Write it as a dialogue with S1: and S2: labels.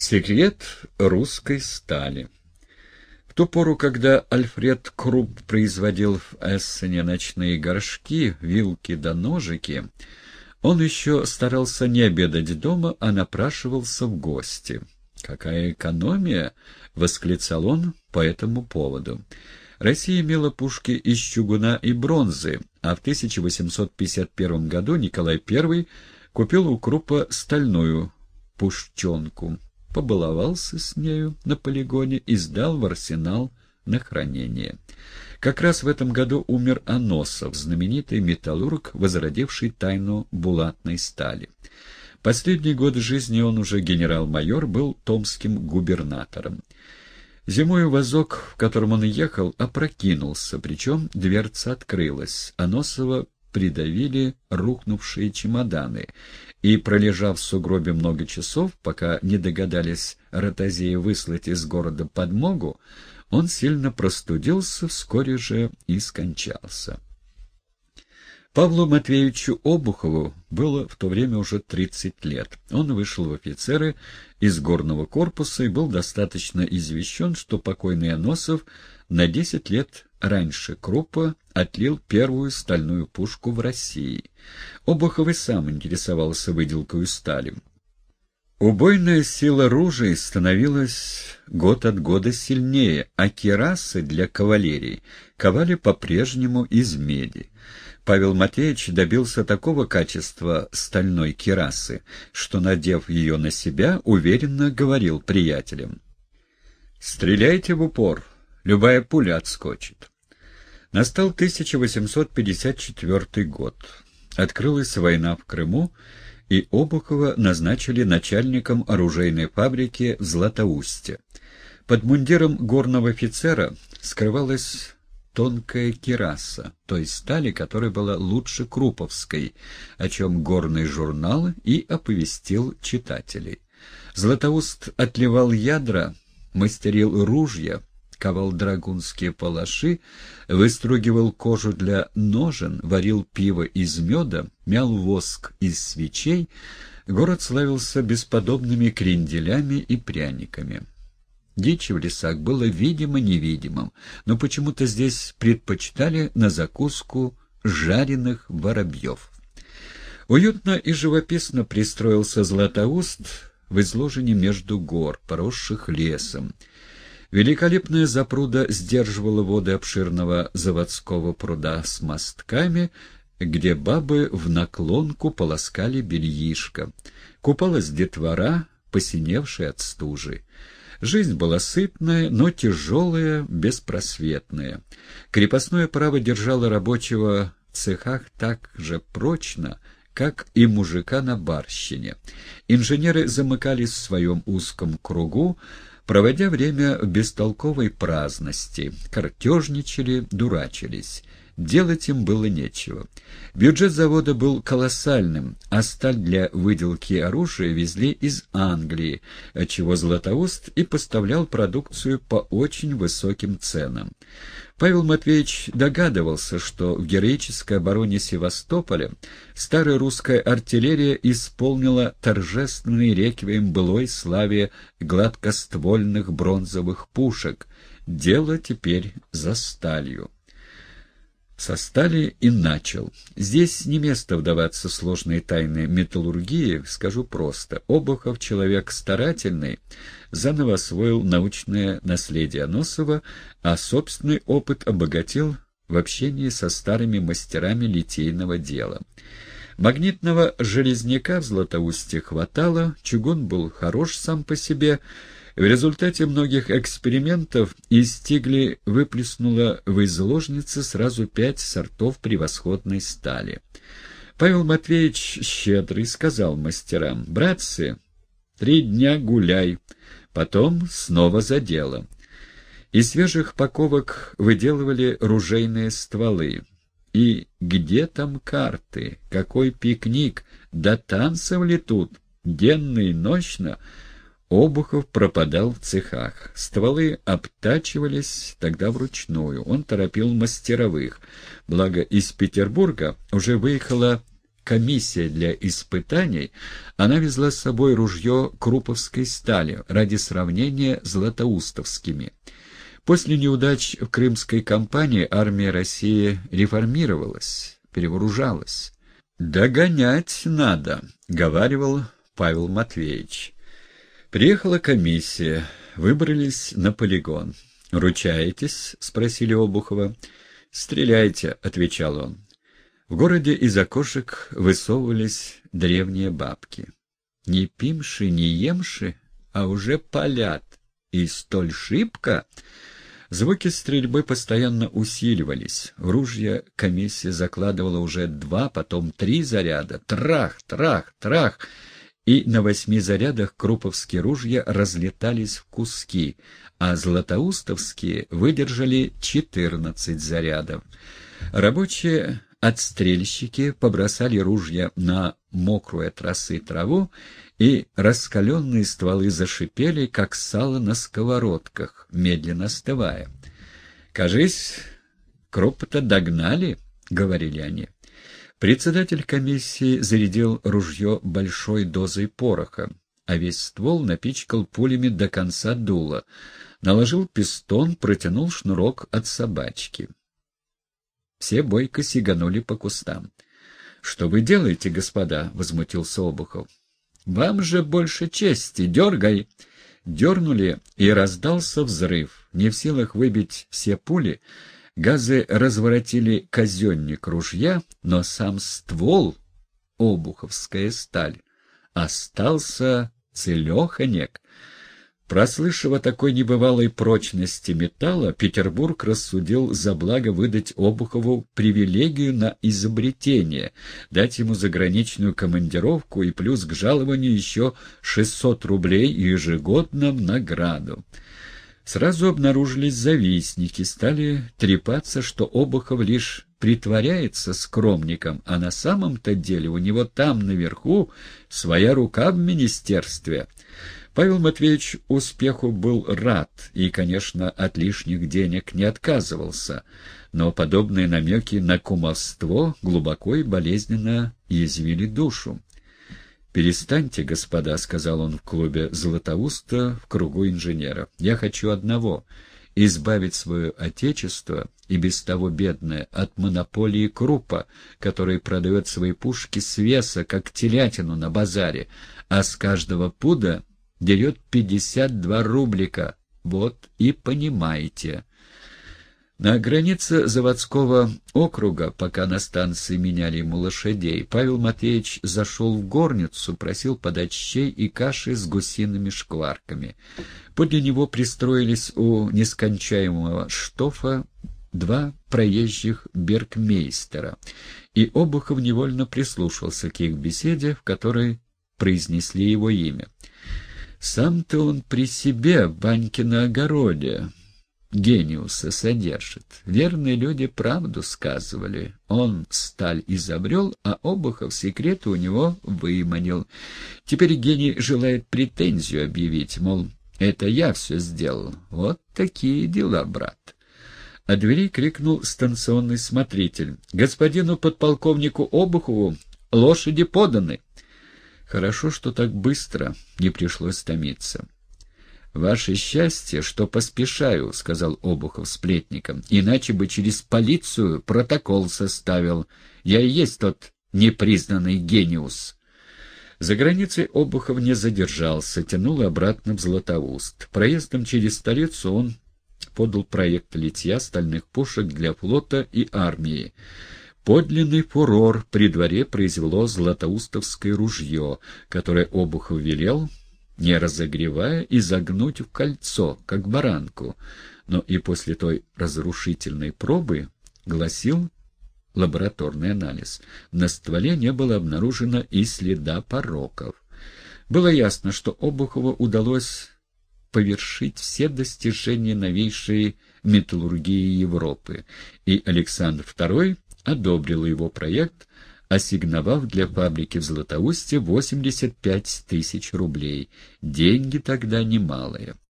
S1: Секрет русской стали В ту пору, когда Альфред Крупп производил в Эссене ночные горшки, вилки да ножики, он еще старался не обедать дома, а напрашивался в гости. «Какая экономия!» — восклицал он по этому поводу. Россия имела пушки из чугуна и бронзы, а в 1851 году Николай I купил у Круппа стальную пушченку побаловался с нею на полигоне и сдал в арсенал на хранение. Как раз в этом году умер Аносов, знаменитый металлург, возродивший тайну булатной стали. Последние годы жизни он уже генерал-майор, был томским губернатором. Зимой вазок, в котором он ехал, опрокинулся, причем дверца открылась. Аносова придавили рухнувшие чемоданы, и, пролежав в сугробе много часов, пока не догадались ротозеи выслать из города подмогу, он сильно простудился, вскоре же и скончался. Павлу Матвеевичу Обухову было в то время уже 30 лет. Он вышел в офицеры из горного корпуса и был достаточно извещен, что покойный Аносов на 10 лет раньше Крупа отлил первую стальную пушку в России. Обухов и сам интересовался выделкой стали. Убойная сила ружей становилась год от года сильнее, а керасы для кавалерии ковали по-прежнему из меди. Павел Матвеевич добился такого качества стальной керасы, что, надев ее на себя, уверенно говорил приятелям. «Стреляйте в упор, любая пуля отскочит». Настал 1854 год. Открылась война в Крыму, и Обухова назначили начальником оружейной фабрики в Златоусте. Под мундиром горного офицера скрывалась тонкая кираса, той стали, которая была лучше Круповской, о чем горный журнал и оповестил читателей. Златоуст отливал ядра, мастерил ружья, ковал драгунские палаши, выстругивал кожу для ножен, варил пиво из меда, мял воск из свечей, город славился бесподобными кренделями и пряниками. Дичи в лесах было видимо-невидимым, но почему-то здесь предпочитали на закуску жареных воробьев. Уютно и живописно пристроился Златоуст в изложении между гор, поросших лесом, Великолепная запруда сдерживала воды обширного заводского пруда с мостками, где бабы в наклонку полоскали бельишко. Купалась детвора, посиневшая от стужи. Жизнь была сытная, но тяжелая, беспросветная. Крепостное право держало рабочего в цехах так же прочно, как и мужика на барщине. Инженеры замыкались в своем узком кругу, проводя время в бестолковой праздности, картежничали, дурачились. Делать им было нечего. Бюджет завода был колоссальным, а сталь для выделки оружия везли из Англии, отчего Златоуст и поставлял продукцию по очень высоким ценам. Павел Матвеевич догадывался, что в героической обороне Севастополя старая русская артиллерия исполнила торжественный реквием былой славе гладкоствольных бронзовых пушек. Дело теперь за сталью со стали и начал. Здесь не место вдаваться в сложные тайны металлургии, скажу просто. Обухов, человек старательный, заново освоил научное наследие Носова, а собственный опыт обогатил в общении со старыми мастерами литейного дела. Магнитного железняка в Златоусте хватало, чугун был хорош сам по себе, в результате многих экспериментов из стигли выплеснуло в изложнице сразу пять сортов превосходной стали. Павел Матвеевич щедрый сказал мастерам, «Братцы, три дня гуляй, потом снова за дело». Из свежих паковок выделывали ружейные стволы. И где там карты? Какой пикник? Да танцев ли тут? Денно и ночно — Обухов пропадал в цехах. Стволы обтачивались тогда вручную. Он торопил мастеровых. Благо, из Петербурга уже выехала комиссия для испытаний, она везла с собой ружье круповской стали ради сравнения с златоустовскими. После неудач в Крымской кампании армия России реформировалась, перевооружалась. «Догонять надо», — говаривал Павел Матвеевич. Приехала комиссия, выбрались на полигон. «Ручаетесь?» — спросили Обухова. «Стреляйте», — отвечал он. В городе из окошек высовывались древние бабки. Не пимши, не емши, а уже палят. И столь шибко... Звуки стрельбы постоянно усиливались. Ружья комиссия закладывала уже два, потом три заряда. Трах, трах, трах и на восьми зарядах круповские ружья разлетались в куски, а златоустовские выдержали четырнадцать зарядов. Рабочие отстрельщики побросали ружья на мокрую от росы траву, и раскаленные стволы зашипели, как сало на сковородках, медленно остывая. «Кажись, кропота догнали», — говорили они. Председатель комиссии зарядил ружье большой дозой пороха, а весь ствол напичкал пулями до конца дула, наложил пистон, протянул шнурок от собачки. Все бойко сиганули по кустам. — Что вы делаете, господа? — возмутился Обухов. — Вам же больше чести. Дергай! Дернули, и раздался взрыв. Не в силах выбить все пули, Газы разворотили казенник ружья, но сам ствол, обуховская сталь, остался целеханек. Прослышав о такой небывалой прочности металла, Петербург рассудил за благо выдать Обухову привилегию на изобретение, дать ему заграничную командировку и плюс к жалованию еще 600 рублей ежегодно в награду. Сразу обнаружились завистники, стали трепаться, что Обухов лишь притворяется скромником, а на самом-то деле у него там, наверху, своя рука в министерстве. Павел Матвеевич успеху был рад и, конечно, от лишних денег не отказывался, но подобные намеки на кумовство глубоко и болезненно язвили душу. «Перестаньте, господа», — сказал он в клубе Златоуста в кругу инженеров. «Я хочу одного — избавить свое отечество, и без того бедное, от монополии крупа, который продает свои пушки с веса, как телятину на базаре, а с каждого пуда дерет пятьдесят два рублика. Вот и понимаете». На границе заводского округа, пока на станции меняли ему лошадей, Павел Матвеевич зашел в горницу, просил подать щей и каши с гусиными шкварками. Подле него пристроились у нескончаемого штофа два проезжих бергмейстера, и Обухов невольно прислушался к их беседе, в которой произнесли его имя. «Сам-то он при себе, баньки на огороде, гениуса содержит. Верные люди правду сказывали. Он сталь изобрел, а Обухов секреты у него выманил. Теперь гений желает претензию объявить, мол, это я все сделал. Вот такие дела, брат. А двери крикнул станционный смотритель. «Господину подполковнику Обухову лошади поданы!» Хорошо, что так быстро не пришлось томиться. «Ваше счастье, что поспешаю», — сказал Обухов сплетником, «иначе бы через полицию протокол составил. Я и есть тот непризнанный гениус». За границей Обухов не задержался, тянул обратно в Златоуст. Проездом через столицу он подал проект литья стальных пушек для флота и армии. Подлинный фурор при дворе произвело златоустовское ружье, которое Обухов велел не разогревая, и загнуть в кольцо, как баранку. Но и после той разрушительной пробы гласил лабораторный анализ. На стволе не было обнаружено и следа пороков. Было ясно, что Обухову удалось повершить все достижения новейшей металлургии Европы, и Александр II одобрил его проект ассигновав для фабрики в Златоусте 85 тысяч рублей. Деньги тогда немалые.